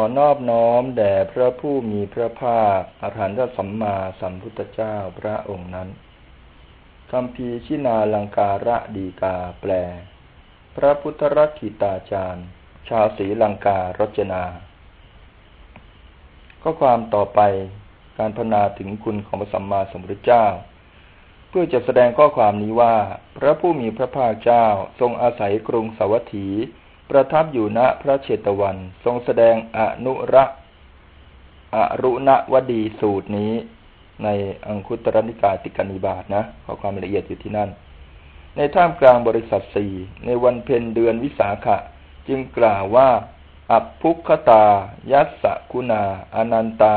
อนอบน้อมแด่พระผู้มีพระภาคอรหันตสัมมาสัมพุทธเจ้าพระองค์นั้นคำพีชินาลังการะดีกาแปล พระพุทธรักิตาจารย์ ชาวศรีลังการจนา ก็ความต่อไปการพนาถึงคุณของพระสัมมาสัมพุทธเจ้า เพื่อจะแสดงข้อความนี้ว่า พระผู้มีพระภาคเจ้าทรงอาศัยกรุงสวัสถี ประทับอยู่ณพระเชตวัน ทรงแสดงอนุระอรุณวดีสูตรนี้ ในอังคุตรนิกายติกานิบาตนะขอความละเอียดอยู่ที่นั่น ในท่ามกลางบริษัทสี่ในวันเพ็ญเดือนวิสาขะ จึงกล่าวว่า อัพพุคตา ยัสสกุณา อนันตา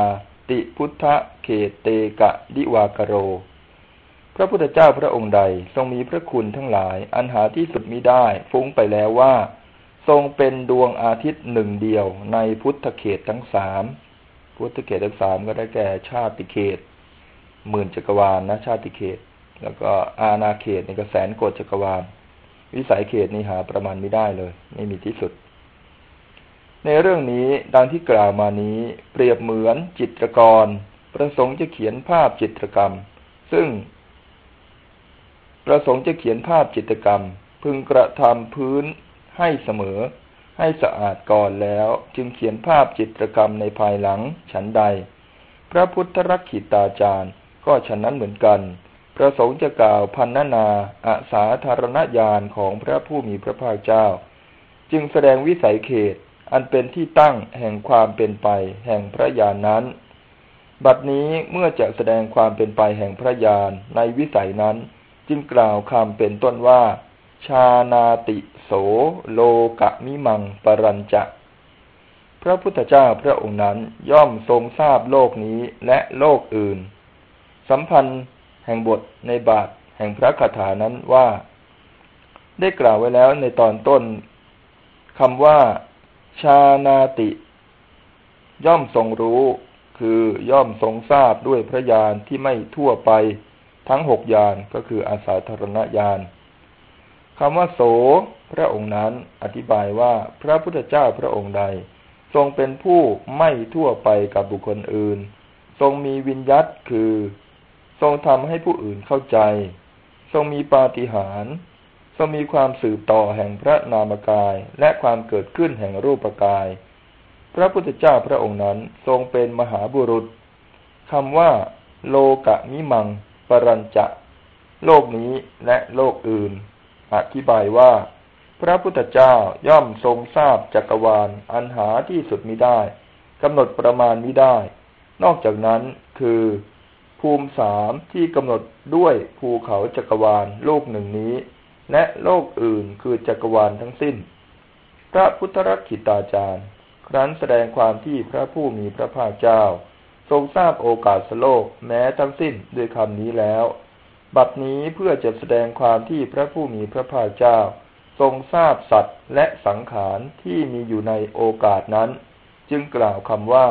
ติพุทธเขเตกะดิวากโร พระพุทธเจ้าพระองค์ใดทรงมีพระคุณทั้งหลาย อันหาที่สุดมิได้ ฟุ้งไปแล้วว่า ทรงเป็นดวงอาทิตย์หนึ่งเดียว ในพุทธเขตทั้งสามพุทธเขตทั้งสามก็ได้แก่ชาติเขตหมื่นจักรวาลนะชาติเขต แล้วก็อาณาเขตในกระแสนโกจักรวาล วิสัยเขตนี้หาประมาณไม่ได้เลย ไม่มีที่สุด ในเรื่องนี้ดังที่กล่าวมานี้ เปรียบเหมือนจิตรกร ประสงค์จะเขียนภาพจิตรกรรม ซึ่ง ประสงค์จะเขียนภาพจิตรกรรม พึงกระทำพื้น ให้เสมอ ให้สะอาดก่อนแล้ว จึงเขียนภาพจิตรกรรมในภายหลังฉันใด พระพุทธรักขิตาจารย์ ก็ฉันนั้นเหมือนกัน ประสงค์จะกล่าวพันนานาอาสาธารณญาณของพระผู้มีพระภาคเจ้า จึงแสดงวิสัยเขตอันเป็นที่ตั้งแห่งความเป็นไป แห่งพระญาณนนั้น บัดนี้เมื่อจะแสดงความเป็นไปแห่งพระญาณในวิสัยนั้น จึงกล่าวคำเป็นต้นว่า ชานาติโสโลกะมิมังปรัญจะ พระพุทธเจ้าพระองค์นั้นย่อมทรงทราบโลกนี้และโลกอื่น สัมพันธ์แห่งบทในบาทแห่งพระคาถานั้นว่า ได้กล่าวไว้แล้วในตอนต้นคำว่า ชานาติ ย่อมทรงรู้ คือย่อมทรงทราบด้วยพระญาณที่ไม่ทั่วไป ทั้งหกญาณก็คืออาสาธารณญาณ คำว่าโส พระองค์นั้นอธิบายว่าพระพุทธเจ้าพระองค์ใด ทรงเป็นผู้ไม่ทั่วไปกับบุคคลอื่น ทรงมีวิญญัตคือ ทรงทำให้ผู้อื่นเข้าใจ ทรงมีปาฏิหาริย์ทรงมีความสืบต่อแห่งพระนามกายและความเกิดขึ้นแห่งรูปกาย พระพุทธเจ้าพระองค์นั้นทรงเป็นมหาบุรุษคำว่า โลกะมิมัง ปรัญจะ โลกนี้และโลกอื่น อธิบายว่า พระพุทธเจ้าย่อมทรงทราบจักรวาลอันหาที่สุดมิได้กำหนดประมาณมิได้ นอกจากนั้นคือ ภูมิสามที่กำหนดด้วยภูเขาจักรวาลโลกหนึ่งนี้ และโลกอื่นคือจักรวาลทั้งสิ้น พระพุทธรักขิตาจารย์ ครั้นแสดงความที่พระผู้มีพระภาคเจ้า ทรงทราบโอกาสโลกแม้ทั้งสิ้นด้วยคำนี้แล้ว บัดนี้เพื่อจะแสดงความที่พระผู้มีพระภาคเจ้า ทรงทราบสัตว์และสังขารที่มีอยู่ในโอกาสนั้น จึงกล่าวคำว่า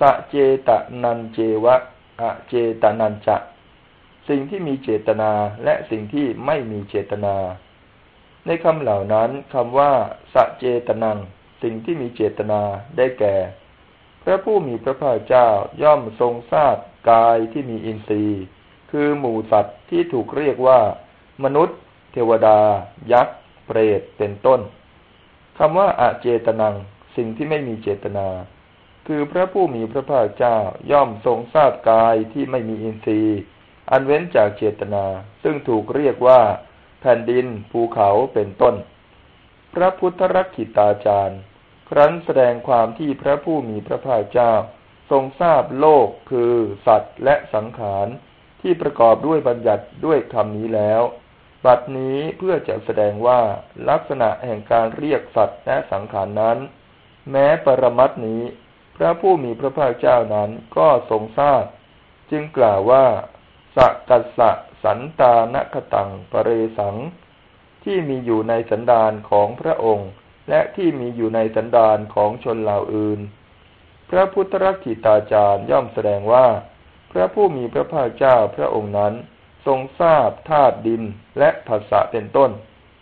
สะเจตนันเจวะอะเจตนันจะสิ่งที่มีเจตนาและสิ่งที่ไม่มีเจตนา ในคำเหล่านั้นคำว่า สะเจตนัง สิ่งที่มีเจตนาได้แก่ พระผู้มีพระภาคเจ้าย่อมทรงทราบกายที่มีอินทรีย์ คือหมู่สัตว์ที่ถูกเรียกว่า มนุษย์ เทวดา ยักษ์ เปรต เป็นต้นคำว่าอาเจตนัง สิ่งที่ไม่มีเจตนา คือพระผู้มีพระภาคเจ้าย่อมทรงทราบกายที่ไม่มีอินทรีย์ อันเว้นจากเจตนา ซึ่งถูกเรียกว่า แผ่นดิน ภูเขาเป็นต้น พระพุทธรักขิตาจารย์ ครั้นแสดงความที่พระผู้มีพระภาคเจ้า ทรงทราบโลกคือสัตว์และสังขาร ที่ประกอบด้วยบัญญัติด้วยคำนี้แล้ว บัดนี้เพื่อจะแสดงว่าลักษณะแห่งการเรียกสัตว์และสังขารนั้น แม้ปรมัตนี้ พระผู้มีพระภาคเจ้านั้นก็ทรงทราบ จึงกล่าวว่าสักัสสะสันตานคตังปเรสัง ที่มีอยู่ในสันดานของพระองค์ และที่มีอยู่ในสันดานของชนเหล่าอื่น พระพุทธรักขิตาจารย์ย่อมแสดงว่า พระผู้มีพระภาคเจ้าพระองค์นั้น ทรงทราบธาตุดินและภาษะเป็นต้น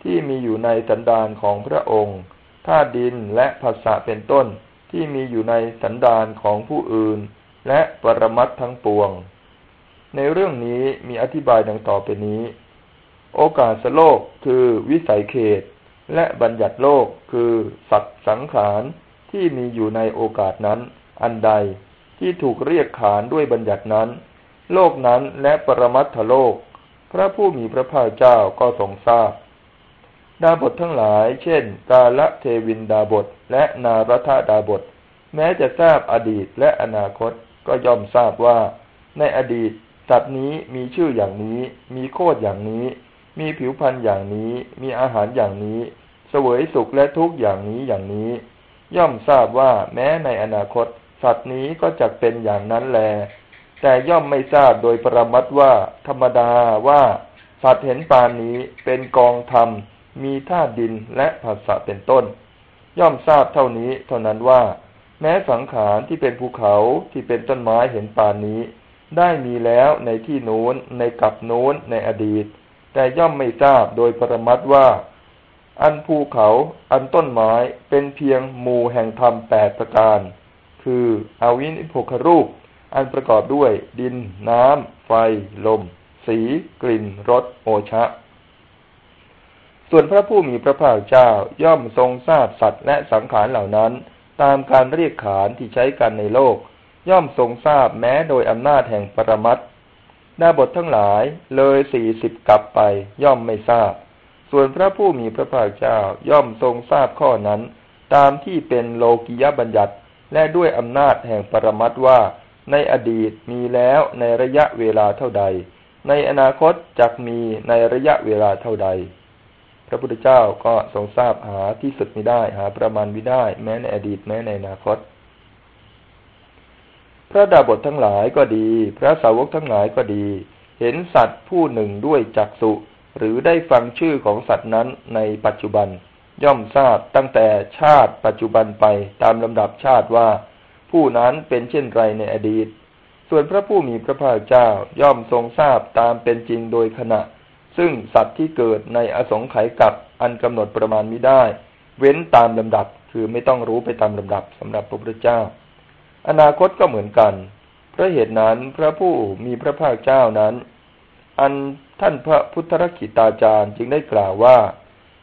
ที่มีอยู่ในสันดานของพระองค์ธาตุดินและภาษะเป็นต้น ที่มีอยู่ในสันดานของผู้อื่น และปรมัตทั้งปวง ในเรื่องนี้มีอธิบายดังต่อไปนี้ โอกาสโลกคือวิสัยเขต และบัญญัติโลกคือสัตว์สังขารที่มีอยู่ในโอกาสนั้นอันใด ที่ถูกเรียกขานด้วยบัญญัตินั้น โลกนั้นและปรมัตถโลก พระผู้มีพระภาคเจ้าก็ทรงทราบ ดาบททั้งหลาย เช่น กาละเทวินดาบทและนารัธดาบท แม้จะทราบอดีตและอนาคตก็ย่อมทราบว่า ในอดีตสัตว์นี้มีชื่ออย่างนี้ มีโคดอย่างนี้ มีผิวพรรณอย่างนี้ มีอาหารอย่างนี้เสวยสุขและทุกข์อย่างนี้อย่างนี้ ย่อมทราบว่าแม้ในอนาคต สัตว์นี้ก็จะเป็นอย่างนั้นแล แต่ย่อมไม่ทราบโดยปรมัตว่า ธรรมดาว่า สัตว์เห็นปานนี้เป็นกองธรรม มีธาตุดินและภาษะเป็นต้น ย่อมทราบเท่านี้เท่านั้นว่า แม้สังขารที่เป็นภูเขาที่เป็นต้นไม้เห็นปานนี้ ได้มีแล้วในที่โน้น ในกับโน้นในอดีต แต่ย่อมไม่ทราบโดยปรมัตว่าอันภูเขา อันต้นไม้เป็นเพียงหมู่แห่งธรรมแปดประการ คืออวินิโภครูป อันประกอบด้วยดิน น้ำ ไฟ ลม สี กลิ่นรสโอชะ ส่วนพระผู้มีพระภาคเจ้าย่อมทรงทราบสัตว์และสังขารเหล่านั้น ตามการเรียกขานที่ใช้กันในโลก ย่อมทรงทราบแม้โดยอำนาจแห่งปรมัตดาบททั้งหลายเลยสี่สิบกลับไปย่อมไม่ทราบ ส่วนพระผู้มีพระภาคเจ้าย่อมทรงทราบข้อนั้น ตามที่เป็นโลกิยบัญญัติ และด้วยอำนาจแห่งปรมัตว่าในอดีตมีแล้วในระยะเวลาเท่าใด ในอนาคตจะมีในระยะเวลาเท่าใด พระพุทธเจ้าก็ทรงทราบหาที่สุดไม่ได้หาประมาณไม่ได้ แม้ในอดีตแม้ในอนาคต พระดาบททั้งหลายก็ดี พระสาวกทั้งหลายก็ดี เห็นสัตว์ผู้หนึ่งด้วยจักสุหรือได้ฟังชื่อของสัตว์นั้นในปัจจุบัน ย่อมทราบตั้งแต่ชาติปัจจุบันไปตามลำดับชาติว่า ผู้นั้นเป็นเช่นไรในอดีต ส่วนพระผู้มีพระภาคเจ้าย่อมทรงทราบตามเป็นจริงโดยขณะ ซึ่งสัตว์ที่เกิดในอสงไขยกับอันกำหนดประมาณไม่ได้ เว้นตามลำดับคือไม่ต้องรู้ไปตามลำดับสำหรับพระพุทธเจ้า อนาคตก็เหมือนกันเพราะเหตุนั้นพระผู้มีพระภาคเจ้านั้น อันท่านพระพุทธรกิตาจารย์จึงได้กล่าวว่า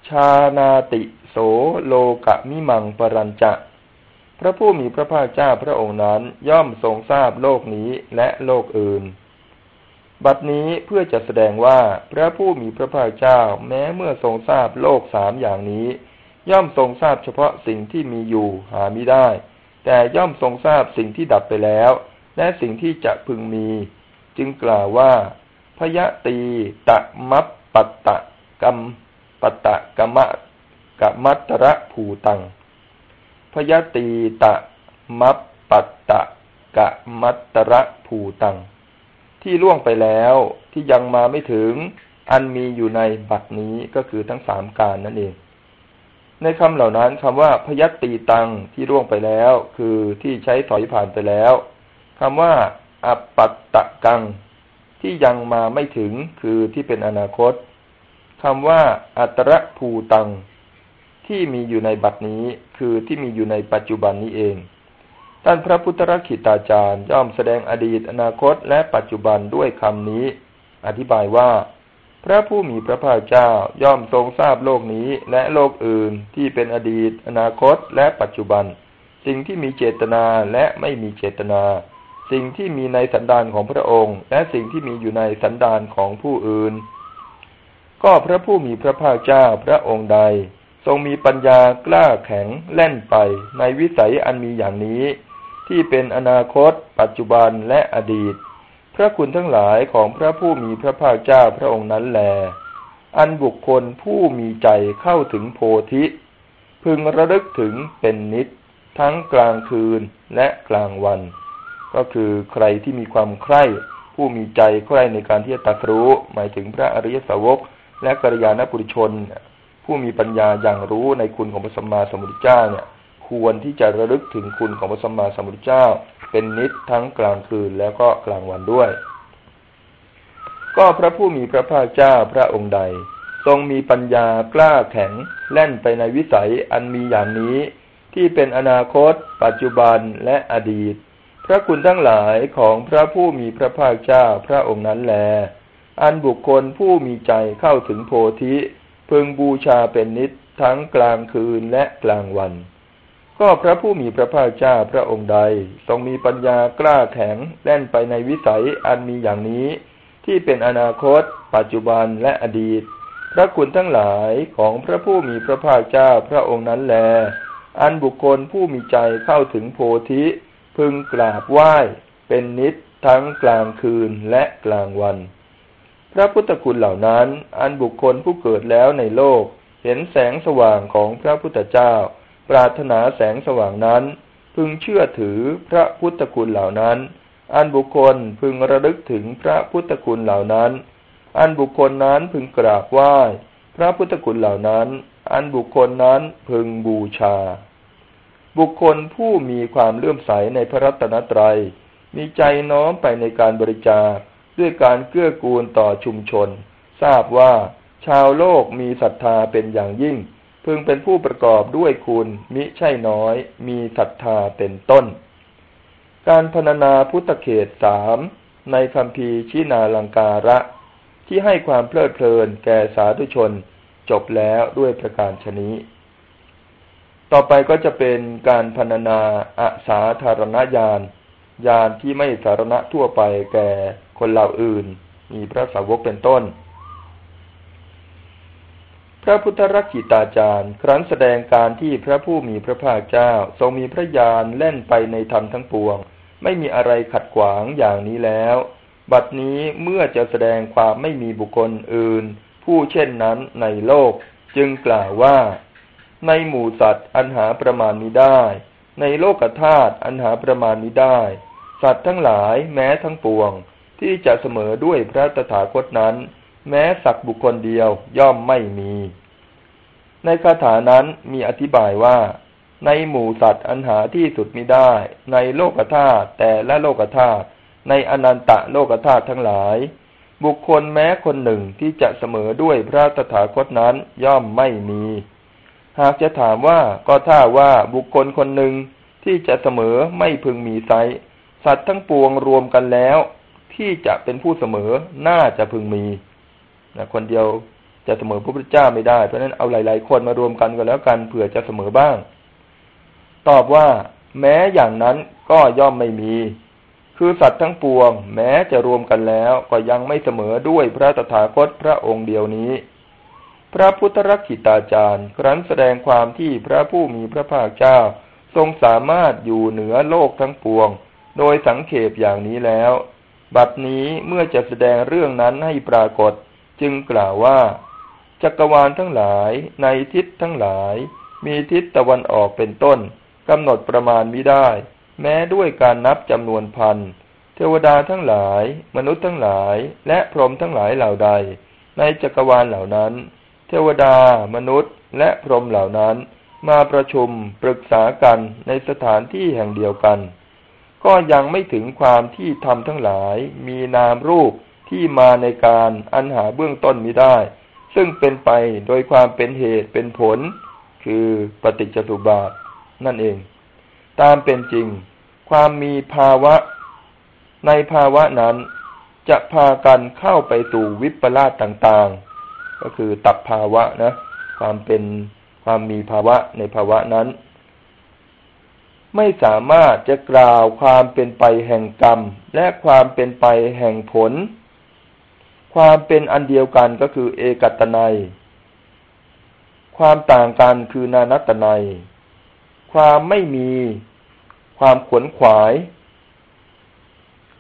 ชานาติโสโลกะมิมังปรัญจะ พระผู้มีพระภาคเจ้าพระองค์นั้นย่อมทรงทราบโลกนี้และโลกอื่น บัดนี้เพื่อจะแสดงว่าพระผู้มีพระภาคเจ้าแม้เมื่อทรงทราบโลกสามอย่างนี้ ย่อมทรงทราบเฉพาะสิ่งที่มีอยู่หาไม่ได้ แต่ย่อมทรงทราบสิ่งที่ดับไปแล้ว และสิ่งที่จะพึงมี จึงกล่าวว่าพยตีตะมัปปัตตะกรรม ปตะกมะกะมัตระภูตัง พยตีตะมัปปัตตะกะมัตระภูตัง ที่ล่วงไปแล้วที่ยังมาไม่ถึงอันมีอยู่ในบัดนี้ก็คือทั้งสามการนั่นเอง ในคำเหล่านั้นคำว่าพยัตตีตังที่ล่วงไปแล้ว คือที่ใช้ถอยผ่านไปแล้วคำว่าอัปปัตตะกัง ที่ยังมาไม่ถึงคือที่เป็นอนาคต คำว่า อัตรภูตัง ที่มีอยู่ในบัดนี้คือที่มีอยู่ในปัจจุบันนี้เองท่านพระพุทธรักิตาจารย์ย่อมแสดงอดีตอนาคตและปัจจุบันด้วยคำนี้ อธิบายว่า พระผู้มีพระภาคเจ้าย่อมทรงทราบโลกนี้และโลกอื่นที่เป็นอดีต อนาคตและปัจจุบัน สิ่งที่มีเจตนาและไม่มีเจตนา สิ่งที่มีในสันดานของพระองค์ และสิ่งที่มีอยู่ในสันดานของผู้อื่น ก็พระผู้มีพระภาคเจ้าพระองค์ใด ทรงมีปัญญากล้าแข็งแล่นไปในวิสัยอันมีอย่างนี้ ที่เป็นอนาคต ปัจจุบันและอดีต พระคุณทั้งหลายของพระผู้มีพระภาคเจ้าพระองค์นั้นแล อันบุคคลผู้มีใจเข้าถึงโพธิ พึงระลึกถึงเป็นนิดทั้งกลางคืนและกลางวัน ก็คือใครที่มีความใคร่ผู้มีใจใคร่ในการที่จะตัดรู้หมายถึงพระอริยสาวก และกัลยาณปุริชน ผู้มีปัญญาอย่างรู้ในคุณของพระสัมมาสัมพุทธเจ้าเนี่ย ควรที่จะระลึกถึงคุณของพระสัมมาสัมพุทธเจ้า เป็นนิดทั้งกลางคืนแล้วก็กลางวันด้วย ก็พระผู้มีพระภาคเจ้าพระองค์ใด ทรงมีปัญญากล้าแข็งแล่นไปในวิสัยอันมีอย่างนี้ที่เป็นอนาคต ปัจจุบันและอดีต พระคุณทั้งหลายของพระผู้มีพระภาคเจ้าพระองค์นั้นแล อันบุคคลผู้มีใจเข้าถึงโพธิพึงบูชาเป็นนิจทั้งกลางคืนและกลางวัน ก็พระผู้มีพระภาคเจ้าพระองค์ใด ทรงมีปัญญากล้าแข็งแล่นไปในวิสัยอันมีอย่างนี้ ที่เป็นอนาคต ปัจจุบันและอดีต พระคุณทั้งหลายของพระผู้มีพระภาคเจ้าพระองค์นั้นแล อันบุคคลผู้มีใจเข้าถึงโพธิ พึงกราบไหว้เป็นนิจทั้งกลางคืนและกลางวัน พระพุทธคุณเหล่านั้น อันบุคคลผู้เกิดแล้วในโลก เห็นแสงสว่างของพระพุทธเจ้า ปรารถนาแสงสว่างนั้น พึงเชื่อถือพระพุทธคุณเหล่านั้น อันบุคคลพึงระลึกถึงพระพุทธคุณเหล่านั้น อันบุคคลนั้นพึงกราบไหว้พระพุทธคุณเหล่านั้น อันบุคคลนั้นพึงบูชา บุคคลผู้มีความเลื่อมใสในพระรัตนตรัย มีใจน้อมไปในการบริจาค ด้วยการเกื้อกูลต่อชุมชน ทราบว่าชาวโลกมีศรัทธาเป็นอย่างยิ่ง พึงเป็นผู้ประกอบด้วยคุณมิใช่น้อย มีศรัทธาเป็นต้น การพรรณนาพุทธเขตสามในคำพีชินาลังการะ ที่ให้ความเพลิดเพลินแก่สาธุชน จบแล้วด้วยประการชนี้ ต่อไปก็จะเป็นการพรรณนาอาสาธารณญาณ ญาณที่ไม่สารณะทั่วไปแก่คนเหล่าอื่น มีพระสาวกเป็นต้น พระพุทธรักขิตาจารย์ ครั้นแสดงการที่พระผู้มีพระภาคเจ้า ทรงมีพระญาณเล่นไปในธรรมทั้งปวง ไม่มีอะไรขัดขวางอย่างนี้แล้ว บัดนี้เมื่อจะแสดงความไม่มีบุคคลอื่น ผู้เช่นนั้นในโลก จึงกล่าวว่า ในหมู่สัตว์อันหาประมาณนี้ได้ ในโลกธาตุอันหาประมาณนี้ได้ สัตว์ทั้งหลายแม้ทั้งปวง ที่จะเสมอด้วยพระตถาคตนั้น แม้สักบุคคลเดียวย่อมไม่มี ในคาถานั้นมีอธิบายว่า ในหมู่สัตว์อันหาที่สุดมิได้ ในโลกธาตุแต่และโลกธาตุในอนันตะโลกธาตุทั้งหลาย บุคคลแม้คนหนึ่งที่จะเสมอด้วยพระตถาคตนั้นย่อมไม่มี หากจะถามว่าก็ถ้าว่าบุคคลคนหนึ่งที่จะเสมอไม่พึงมีไซสัตว์ทั้งปวงรวมกันแล้ว ที่จะเป็นผู้เสมอน่าจะพึงมีนะคนเดียวจะเสมอพระพุทธเจ้าไม่ได้เพราะฉะนั้นเอาหลาย ๆ คนมารวมกันก็แล้วกันเผื่อจะเสมอบ้าง ตอบว่า แม้อย่างนั้นก็ย่อมไม่มี คือสัตว์ทั้งปวง แม้จะรวมกันแล้วก็ยังไม่เสมอด้วยพระตถาคตพระองค์เดียวนี้ พระพุทธรักขิตาจารย์ ครั้นแสดงความที่พระผู้มีพระภาคเจ้า ทรงสามารถอยู่เหนือโลกทั้งปวง โดยสังเขปอย่างนี้แล้ว บัดนี้เมื่อจะแสดงเรื่องนั้นให้ปรากฏ จึงกล่าวว่า จักรวาลทั้งหลายในทิศทั้งหลาย มีทิศตะวันออกเป็นต้นกำหนดประมาณไมิได้ แม้ด้วยการนับจำนวนพันเทวดาทั้งหลาย มนุษย์ทั้งหลาย และพรหมทั้งหลายเหล่าใด ในจักรวาลเหล่านั้น เทวดา มนุษย์ และพรหมเหล่านั้น มาประชุมปรึกษากันในสถานที่แห่งเดียวกัน ก็ยังไม่ถึงความที่ทำทั้งหลายมีนามรูปที่มาในการอันหาเบื้องต้นมิได้ ซึ่งเป็นไปโดยความเป็นเหตุเป็นผล คือปฏิจจสุบาทนั่นเอง ตามเป็นจริง ความมีภาวะ ในภาวะนั้น จะพากันเข้าไปสู่วิปลาสต่างๆ ก็คือตับภาวะนะ ความเป็นความมีภาวะในภาวะนั้น ไม่สามารถจะกล่าวความเป็นไปแห่งกรรม และความเป็นไปแห่งผล ความเป็นอันเดียวกันก็คือเอกัตนัย ความต่างกันคือนานัตนัย ความไม่มีความขวนขวาย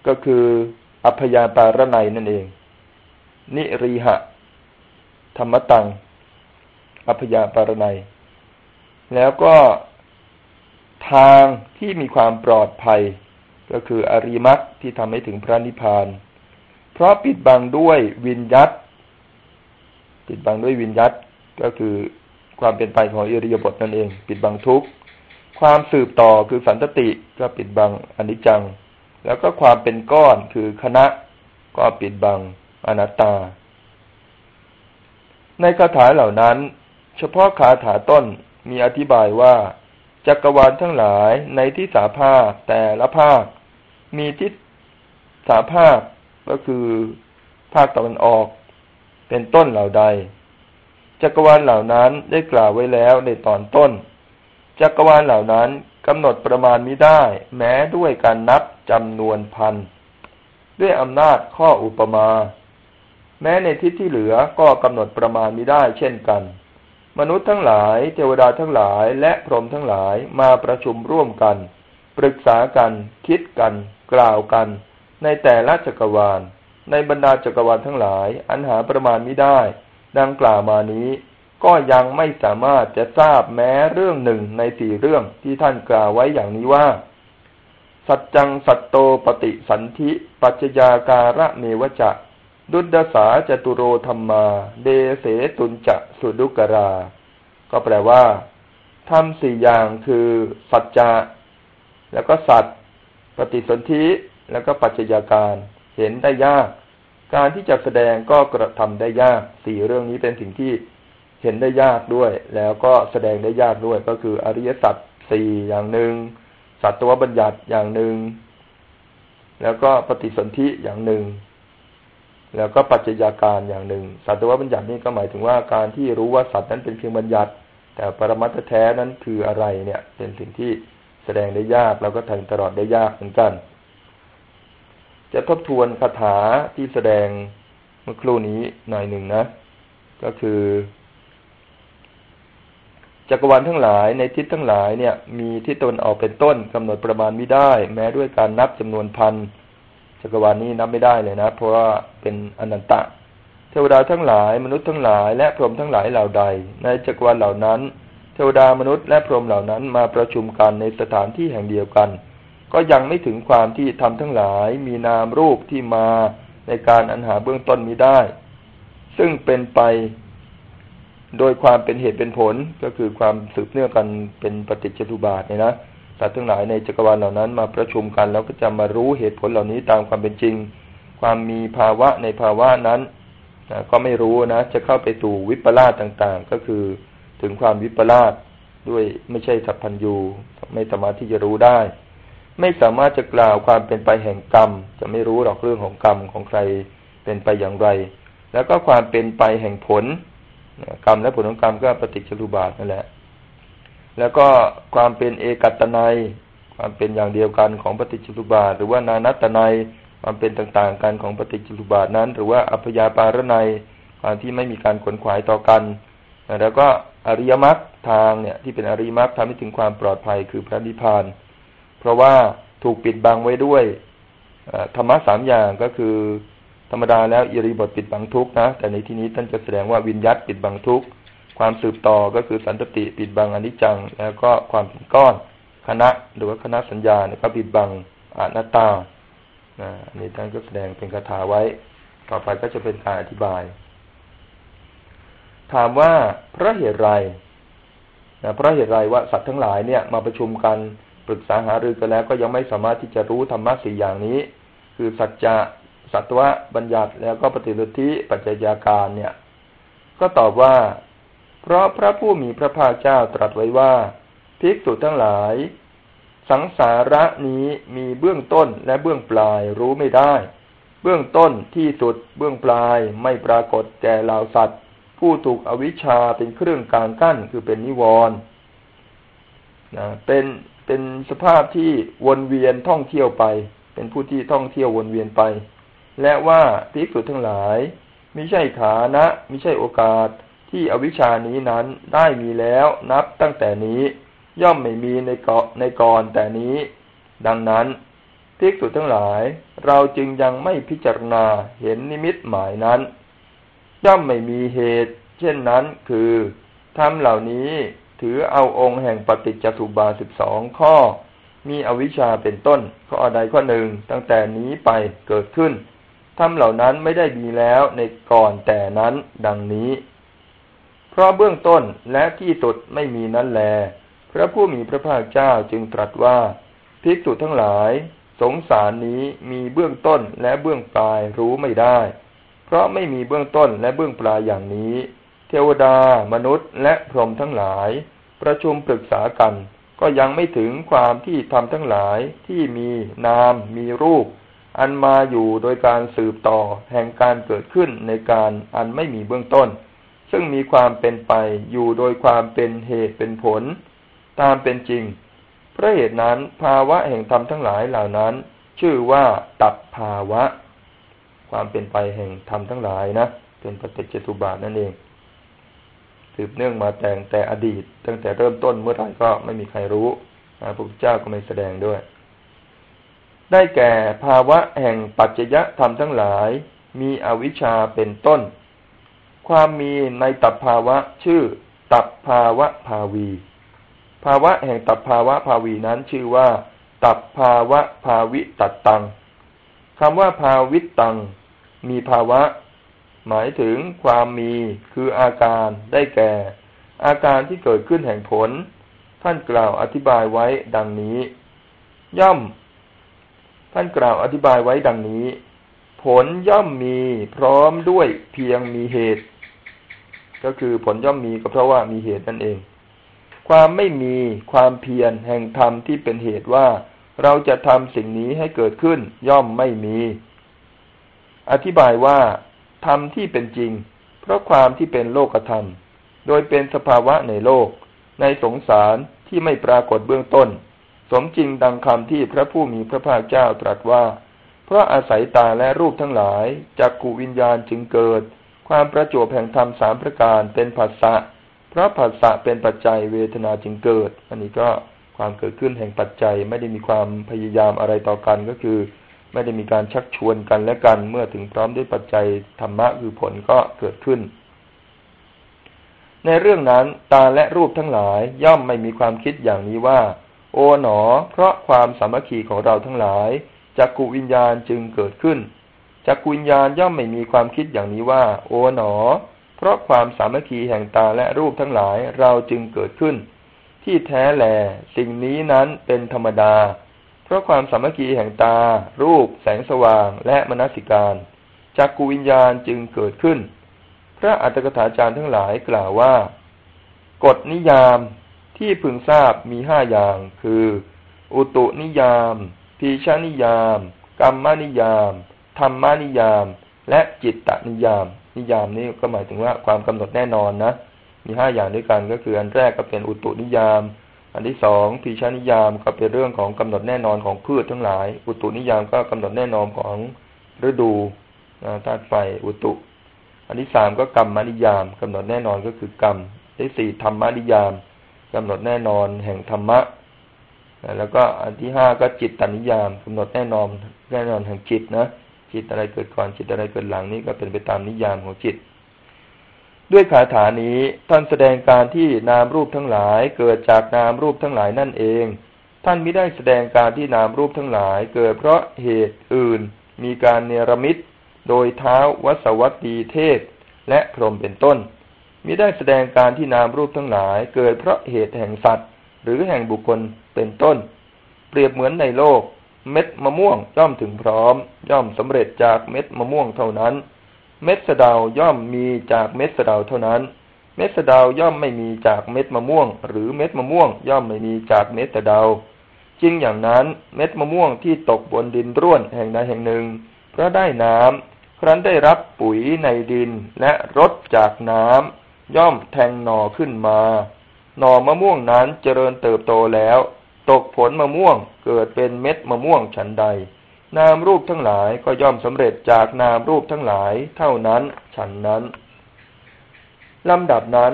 ก็คืออัพยาปารนัยนั่นเอง นิริหะ ธรรมตัง อัพยาปารนัย แล้วก็ทางที่มีความปลอดภัย ก็คืออริมักที่ทำให้ถึงพระนิพพาน เพราะปิดบังด้วยวินยัตปิดบังด้วยวินยัตก็คือความเป็นไปของอิริยบถนั่นเอง ปิดบังทุกข์ความสืบต่อคือสันตติก็ปิดบังอนิจจัง แล้วก็ความเป็นก้อนคือคณะก็ปิดบังอนัตตา ในคาถาเหล่านั้น เฉพาะคาถาต้นมีอธิบายว่า จักรวาลทั้งหลายในที่สาภาคแต่ละภาค มีทิศสาภาคก็คือ ภาคตะวันออก เป็นต้นเหล่าใด จักรวาลเหล่านั้นได้กล่าวไว้แล้วในตอนต้น จักรวาลเหล่านั้นกำหนดประมาณมิได้ แม้ด้วยการนับจำนวนพัน ด้วยอำนาจข้ออุปมา แม้ในทิศที่เหลือก็กำหนดประมาณมิได้เช่นกัน มนุษย์ทั้งหลาย เทวดาทั้งหลาย และพรหมทั้งหลายมาประชุมร่วมกัน ปรึกษากัน คิดกัน กล่าวกัน ในแต่ละจักรวาล ในบรรดาจักรวาลทั้งหลาย อันหาประมาณมิได้ ดังกล่าวมานี้ ก็ยังไม่สามารถจะทราบแม้เรื่องหนึ่งในสี่เรื่องที่ท่านกล่าวไว้อย่างนี้ว่า สัจจังสัตโตปฏิสันธิ ปัจจยาการะเมวจะ ดุดสาจตุโรธรรมา เดเสตุนจะสุดุกรา ก็แปลว่าทำสี่อย่างคือ สัจจะ แล้วก็สัตปฏิสนธิแล้วก็ปัจจัยการเห็นได้ยาก การที่จะแสดงก็กระทำได้ยากสี่เรื่องนี้เป็นสิ่งที่เห็นได้ยากด้วย แล้วก็แสดงได้ยากด้วยก็คืออริยสัจสี่อย่างหนึ่งสัตวบัญญัติอย่างหนึ่งแล้วก็ปฏิสนธิอย่างหนึ่ง แล้วก็ปัจจัยาการอย่างหนึ่ง สัตวบัญญัตินี่ก็หมายถึงว่าการที่รู้ว่าสัตว์นั้นเป็นเพียงบัญญัติ แต่ปรมัตถแท้นั้นคืออะไรเนี่ย เป็นสิ่งที่แสดงได้ยากแล้วก็ทันตลอดได้ยากเหมือนกัน จะทบทวนคาถาที่แสดงเมื่อครู่นี้หน่อยหนึ่งนะ ก็คือจักรวาลทั้งหลายในทิศทั้งหลายเนี่ย มีทิศตนออกเป็นต้นกำหนดประมาณไม่ได้ แม้ด้วยการนับจำนวนพัน จักรวาลนี้นับไม่ได้เลยนะ เพราะว่าเป็นอนันตะ เทวดาทั้งหลาย มนุษย์ทั้งหลาย และพรหมทั้งหลายเหล่าใด ในจักรวาลเหล่านั้น เทวดามนุษย์และพรหมเหล่านั้นมาประชุมกันในสถานที่แห่งเดียวกัน ก็ยังไม่ถึงความที่ทำทั้งหลาย มีนามรูปที่มาในการอันหาเบื้องต้นมิได้ ซึ่งเป็นไปโดยความเป็นเหตุเป็นผลก็คือความสืบเนื่องกันเป็นปฏิจจุบาทเนี่ยนะ สัตว์ทั้งหลายในจักรวาลเหล่านั้นมาประชุมกันแล้วก็จะมารู้เหตุผลเหล่านี้ตามความเป็นจริง ความมีภาวะในภาวะนั้นก็ไม่รู้นะ จะเข้าไปสู่วิปลาสต่างๆ ก็คือถึงความวิปลาสด้วยไม่ใช่สัพพัญญูไม่สามารถที่จะรู้ได้ ไม่สามารถจะกล่าวความเป็นไปแห่งกรรม จะไม่รู้หรอกเรื่องของกรรมของใครเป็นไปอย่างไร แล้วก็ความเป็นไปแห่งผลกรรมและผลของกรรมก็ปฏิจจสุบาทนั่นแหละ แล้วก็ความเป็นเอกัตนัย ความเป็นอย่างเดียวกันของปฏิจจุบาท หรือว่านานัตนัย ความเป็นต่างๆกันของปฏิจจุบาทนั้น หรือว่าอัพยาปารนัยความที่ไม่มีการขวนขวายต่อกัน แล้วก็อริยมรรคทางเนี่ยที่เป็นอริยมรรคทำให้ถึงความปลอดภัยคือพระนิพพาน เพราะว่าถูกปิดบังไว้ด้วยธรรมะสามอย่างก็คือ ธรรมดาแล้วอิริบทปิดบังทุกนะแต่ในที่นี้ท่านจะแสดงว่าวิญยัตปิดบังทุก ความสืบต่อก็คือสันตติปิดบังอนิจจัง แล้วก็ความเป็นก้อนคณะหรือว่าคณะสัญญาเนี่ยก็ปิดบังอนัตตาอันนี้ท่านก็แสดงเป็นคาถาไว้ ต่อไปก็จะเป็นการอธิบาย ถามว่าเพราะเหตุไรนะเพราะเหตุไรว่าสัตว์ทั้งหลายเนี่ย มาประชุมกันปรึกษาหารือกันแล้ว ก็ยังไม่สามารถที่จะรู้ธรรมะสี่อย่างนี้ คือสัจจะสัตวะบัญญัติแล้วก็ปฏิรุธิปัจจัยาการเนี่ย ก็ตอบว่า เพราะพระผู้มีพระภาคเจ้าตรัสไว้ว่า ภิกษุทั้งหลาย สังสาระนี้มีเบื้องต้นและเบื้องปลายรู้ไม่ได้ เบื้องต้นที่สุดเบื้องปลายไม่ปรากฏแก่เหล่าสัตว์ ผู้ถูกอวิชชาเป็นเครื่องกลางกั้นคือเป็นนิวรณ์นะเป็นเป็นสภาพที่วนเวียนท่องเที่ยวไป เป็นผู้ที่ท่องเที่ยววนเวียนไป และว่าภิกษุทั้งหลายมิใช่ฐานะมิใช่โอกาส ที่อวิชานี้นั้นได้มีแล้วนับตั้งแต่นี้ย่อมไม่มีในเกาะในก่อนแต่นี้ ดังนั้นภิกษุทั้งหลาย เราจึงยังไม่พิจารณาเห็นนิมิตหมายนั้น ย่อมไม่มีเหตุ เช่นนั้นคือทำเหล่านี้ถือเอาองค์แห่งปฏิจจสุบาสิบสองข้อ มีอวิชชาเป็นต้น ข้อใดข้อหนึ่งตั้งแต่นี้ไปเกิดขึ้นธรรมเหล่านั้นไม่ได้มีแล้วในก่อนแต่นั้นดังนี้ เพราะเบื้องต้นและที่สุดไม่มีนั้นแล พระผู้มีพระภาคเจ้าจึงตรัสว่าภิกษุทั้งหลาย สงสารนี้มีเบื้องต้นและเบื้องปลายรู้ไม่ได้ เพราะไม่มีเบื้องต้นและเบื้องปลายอย่างนี้ เทวดา มนุษย์ และพรหมทั้งหลาย ประชุมปรึกษากัน ก็ยังไม่ถึงความที่ทำทั้งหลายที่มีนาม มีรูป อันมาอยู่โดยการสืบต่อแห่งการเกิดขึ้นในการอันไม่มีเบื้องต้น ซึ่งมีความเป็นไปอยู่โดยความเป็นเหตุเป็นผล ตามเป็นจริง เพราะเหตุนั้นภาวะแห่งธรรมทั้งหลายเหล่านั้น ชื่อว่าตับภาวะ ความเป็นไปแห่งธรรมทั้งหลายนะเป็นปฏิจจตุบาทนั่นเองสืบเนื่องมาแต่งแต่อดีต ตั้งแต่เริ่มต้นเมื่อไหร่ก็ไม่มีใครรู้พระพุทธเจ้าก็ไม่แสดงด้วย ได้แก่ภาวะแห่งปัจจยธรรมทั้งหลาย มีอวิชชาเป็นต้น ความมีในตับภาวะชื่อ ตับภาวะภาวี ภาวะแห่งตับภาวะภาวีนั้นชื่อว่า ตับภาวะภาวิตัดตังคำว่าภาวิตตัง มีภาวะ หมายถึงความมีคืออาการได้แก่ อาการที่เกิดขึ้นแห่งผล ท่านกล่าวอธิบายไว้ดังนี้ ย่อม ท่านกล่าวอธิบายไว้ดังนี้ ผลย่อมมีพร้อมด้วยเพียงมีเหตุ ก็คือผลย่อมมีก็เพราะว่ามีเหตุนั่นเอง ความไม่มีความเพียรแห่งธรรมที่เป็นเหตุว่า เราจะทำสิ่งนี้ให้เกิดขึ้นย่อมไม่มี อธิบายว่าธรรมที่เป็นจริง เพราะความที่เป็นโลกธรรม โดยเป็นสภาวะในโลก ในสงสารที่ไม่ปรากฏเบื้องต้น สมจริงดังคำที่พระผู้มีพระภาคเจ้าตรัสว่า เพราะอาศัยตาและรูปทั้งหลายจากกุวิญญาณจึงเกิด ความประจวบแห่งธรรมสามประการเป็นผัสสะเพราะผัสสะเป็นปัจจัยเวทนาจึงเกิด อันนี้ก็ความเกิดขึ้นแห่งปัจจัยไม่ได้มีความพยายามอะไรต่อกันก็คือ ไม่ได้มีการชักชวนกันและกันเมื่อถึงพร้อมด้วยปัจจัยธรรมะคือผลก็เกิดขึ้น ในเรื่องนั้นตาและรูปทั้งหลายย่อมไม่มีความคิดอย่างนี้ว่า โอ๋หนอ เพราะความสามัคคีของเราทั้งหลายจักกุวิญญาณจึงเกิดขึ้น จักกุญญาณย่อมไม่มีความคิดอย่างนี้ว่า โอ๋หนอ เพราะความสามัคคีแห่งตาและรูปทั้งหลายเราจึงเกิดขึ้น ที่แท้แล สิ่งนี้นั้นเป็นธรรมดา เพราะความสามัคคีแห่งตา รูป แสงสว่างและมนสิการจักกุวิญญาณจึงเกิดขึ้น พระอัตถกถาจารย์ทั้งหลายกล่าวว่า กฎนิยามที่พึงทราบมีห้าอย่างคือ อุตุนิยาม พีชานิยาม กรรมนิยาม ธรรมานิยาม และจิตตนิยาม นิยามนี้ก็หมายถึงว่าความกำหนดแน่นอนนะ มีห้าอย่างด้วยกันก็คืออันแรกก็เป็นอุตุนิยาม อันที่สองพีชานิยามก็เป็นเรื่องของกำหนดแน่นอนของพืชทั้งหลาย อุตุนิยามก็กำหนดแน่นอนของฤดูธาตุไฟอุตุ อันที่สามก็กรรมนิยามกำหนดแน่นอนก็คือกรรมที่สี่ธรรมนิยามกำหนดแน่นอนแห่งธรรมะแล้วก็อันที่ห้าก็จิตตนิยามกำหนดแน่นอนแน่นอนแห่งจิตนะ จิตอะไรเกิดก่อนจิตอะไรเกิดหลังนี้ก็เป็นไปตามนิยามของจิต ด้วยคาถานี้ท่านแสดงการที่นามรูปทั้งหลายเกิดจากนามรูปทั้งหลายนั่นเอง ท่านไม่ได้แสดงการที่นามรูปทั้งหลาย เกิดเพราะเหตุอื่น มีการเนรมิต โดยเท้าวัสวัตดีเทพและพรหมเป็นต้นมิได้แสดงการที่นามรูปทั้งหลาย เกิดเพราะเหตุแห่งสัตว์ หรือแห่งบุคคลเป็นต้น เปรียบเหมือนในโลก เม็ดมะม่วงย่อมถึงพร้อม ย่อมสำเร็จจากเม็ดมะม่วงเท่านั้น เม็ดสะเดาย่อมมีจากเม็ดสะเดาเท่านั้น เม็ดสะเดาย่อมไม่มีจากเม็ดมะม่วง หรือเม็ดมะม่วงย่อมไม่มีจากเม็ดสะเดาจริงอย่างนั้นเม็ดมะม่วงที่ตกบนดินร่วนแห่งใดแห่งหนึ่งเพราะได้น้ำครั้นได้รับปุ๋ยในดินและรสจากน้ำย่อมแทงหน่อขึ้นมา หน่อมะม่วงนั้นเจริญเติบโตแล้ว ตกผลมะม่วงเกิดเป็นเม็ดมะม่วงฉันใด นามรูปทั้งหลายก็ย่อมสำเร็จจากนามรูปทั้งหลายเท่านั้นฉันนั้นลำดับนั้น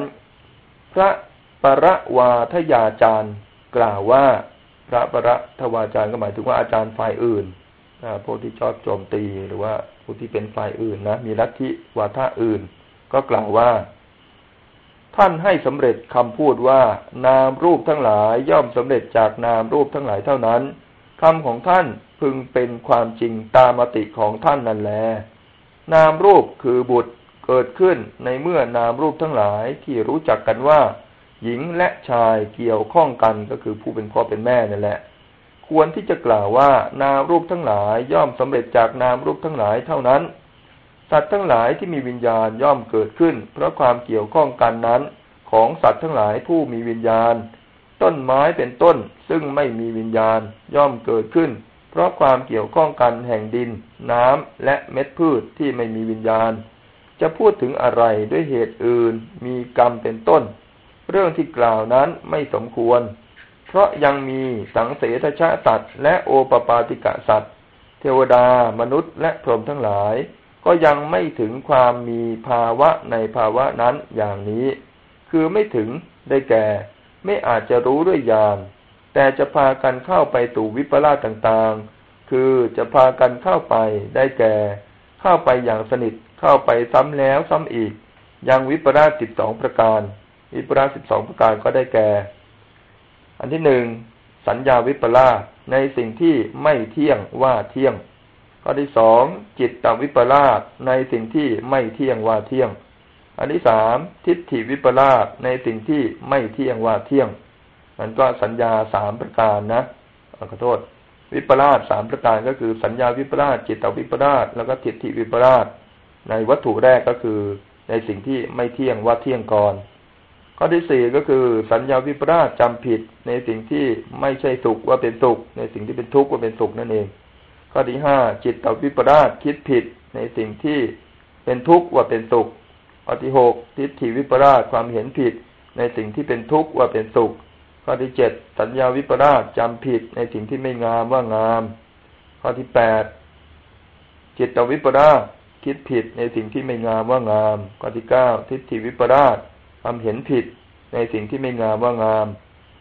พระปรวาทยาจารย์กล่าวว่า พระปรทวาจารย์ก็หมายถึงว่าอาจารย์ฝ่ายอื่นพวกที่ชอบโจมตีหรือว่าผู้ที่เป็นฝ่ายอื่นนะมีลัทธิวาทะอื่น ก็กล่าวว่า ท่านให้สำเร็จคำพูดว่า นามรูปทั้งหลายย่อมสำเร็จจากนามรูปทั้งหลายเท่านั้นคำของท่านพึงเป็นความจริงตามมติของท่านนั่นแล นามรูปคือบุตรเกิดขึ้นในเมื่อนามรูปทั้งหลายที่รู้จักกันว่า หญิงและชายเกี่ยวข้องกันก็คือผู้เป็นพ่อเป็นแม่นั่นแหละ ควรที่จะกล่าวว่านามรูปทั้งหลายย่อมสำเร็จจากนามรูปทั้งหลายเท่านั้น สัตว์ทั้งหลายที่มีวิญญาณย่อมเกิดขึ้น เพราะความเกี่ยวข้องกันนั้น ของสัตว์ทั้งหลายผู้มีวิญญาณตต้นไม้เป็นต้นซึ่งไม่มีวิญญาณย่อมเกิดขึ้น เพราะความเกี่ยวข้องกันแห่งดิน น้ำและเม็ดพืชที่ไม่มีวิญญาณ จะพูดถึงอะไรด้วยเหตุอื่น มีกรรมเป็นต้น เรื่องที่กล่าวนั้นไม่สมควร เพราะยังมีสังเสทชะสัตว์และโอปปาติกะสัตว์ เทวดามนุษย์และพรหมทั้งหลาย ก็ยังไม่ถึงความมีภาวะในภาวะนั้นอย่างนี้ คือไม่ถึงได้แก่ ไม่อาจจะรู้ด้วยญาณแต่จะพากันเข้าไปตู่วิปลาสต่างๆ คือจะพากันเข้าไปได้แก่ เข้าไปอย่างสนิทเข้าไปซ้ำแล้วซ้ำอีก ยังวิปลาสสิบสองประการ วิปลาสสิบสองประการก็ได้แก่ อันที่หนึ่งสัญญาวิปลาสในสิ่งที่ไม่เที่ยงว่าเที่ยง ข้อที่สองจิตตวิปลาสในสิ่งที่ไม่เที่ยงว่าเที่ยง อันที่สามทิฏฐิวิปลาสในสิ่งที่ไม่เที่ยงว่าเที่ยง มันก็สัญญาสามประการนะขอโทษ วิปลาสสามประการก็คือสัญญาวิปลาสจิตตวิปลาสแล้วก็ทิฏฐิวิปลาสในวัตถุแรกก็คือ ในสิ่งที่ไม่เที่ยงว่าเที่ยงก่อนข้อที่สี่ก็คือ สัญญาวิปลาสจำผิดในสิ่งที่ไม่ใช่สุขว่าเป็นสุข ในสิ่งที่เป็นทุกข์ว่าเป็นสุขนั่นเอง ข้อที่ห้าจิตตวิปลาสคิดผิดในสิ่งที่เป็นทุกข์ว่าเป็นสุขข้อที่หกทิฏฐิวิปราชความเห็นผิดในสิ่งที่เป็นทุกข์ว่าเป็นสุข ข้อที่เจ็ดสัญญาวิปราชจำผิดในสิ่งที่ไม่งามว่างาม ข้อที่แปดจิตวิปราชคิดผิดในสิ่งที่ไม่งามว่างาม ข้อที่เก้าทิฏฐิวิปราชความเห็นผิดในสิ่งที่ไม่งามว่างาม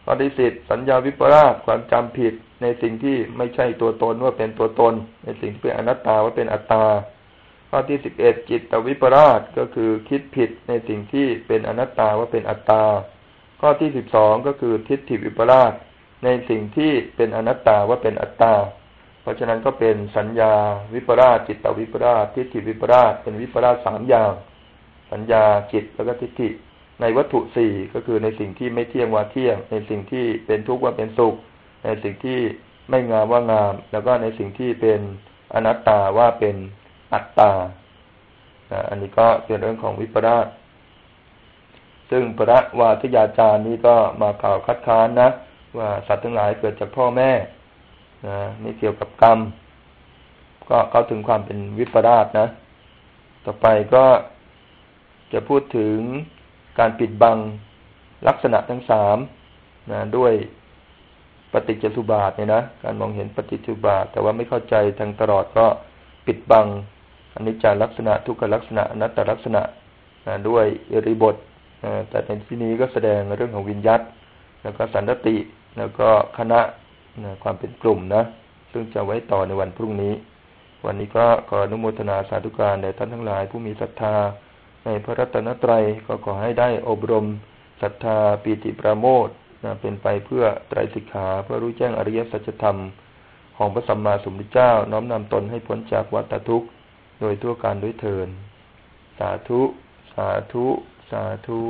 ข้อที่สิบสัญญาวิปราชความจำผิดในสิ่งที่ไม่ใช่ตัวตนว่าเป็นตัวตน ในสิ่งที่เป็นอนัตตาว่าเป็นอัตตาข้อที่สิบเอ็ดจิตวิปราชก็คือคิดผิดในสิ่งที่เป็นอนัตตาว่าเป็นอัตตา ข้อที่สิบสองก็คือทิฏฐิวิปราชในสิ่งที่เป็นอนัตตาว่าเป็นอัตตา เพราะฉะนั้นก็เป็นสัญญาวิปราชจิตวิปราชทิฏฐิวิปราชเป็นวิปราชสามอย่าง สัญญาจิตแล้วก็ทิฏฐิ ในวัตถุสี่ก็คือในสิ่งที่ไม่เที่ยงว่าเที่ยง ในสิ่งที่เป็นทุกข์ว่าเป็นสุข ในสิ่งที่ไม่งามว่างาม แล้วก็ในสิ่งที่เป็นอนัตตาว่าเป็นอัตตาอันนี้ก็เป็นเรื่องของวิปราชซึ่งพระวาทยาจารย์นี้ก็มาข่าวคัดค้านนะว่าสัตว์ทั้งหลายเกิดจากพ่อแม่นะนี่เกี่ยวกับกรรม ก็เข้าถึงความเป็นวิปราชนะ ต่อไปก็จะพูดถึง การปิดบังลักษณะทั้งสามนะด้วยปฏิจจสุบาทเนี่ยนะการมองเห็นปฏิจจสุบาท แต่ว่าไม่เข้าใจทางตลอดก็ปิดบังอนิจจลักษณะทุกขลักษณะอนัตตลักษณะด้วยอริบทแต่ในที่นี้ก็แสดงเรื่องของวิญญัตแล้วก็สันติแล้วก็คณะความเป็นกลุ่มนะซึ่งจะไว้ต่อในวันพรุ่งนี้ วันนี้ก็ขออนุโมทนาสาธุการในท่านทั้งหลายผู้มีศรัทธา ในพระรัตนตรัยก็ขอให้ได้อบรมศรัทธาปีติประโมทเป็นไปเพื่อไตรสิกขาเพื่อรู้แจ้งอริยสัจธรรม ของพระสัมมาสัมพุทธเจ้า น้อมนำตนให้พ้นจากวัฏทุกข์ โดยทั่วการด้วยเทิน สาธุ สาธุ สาธุ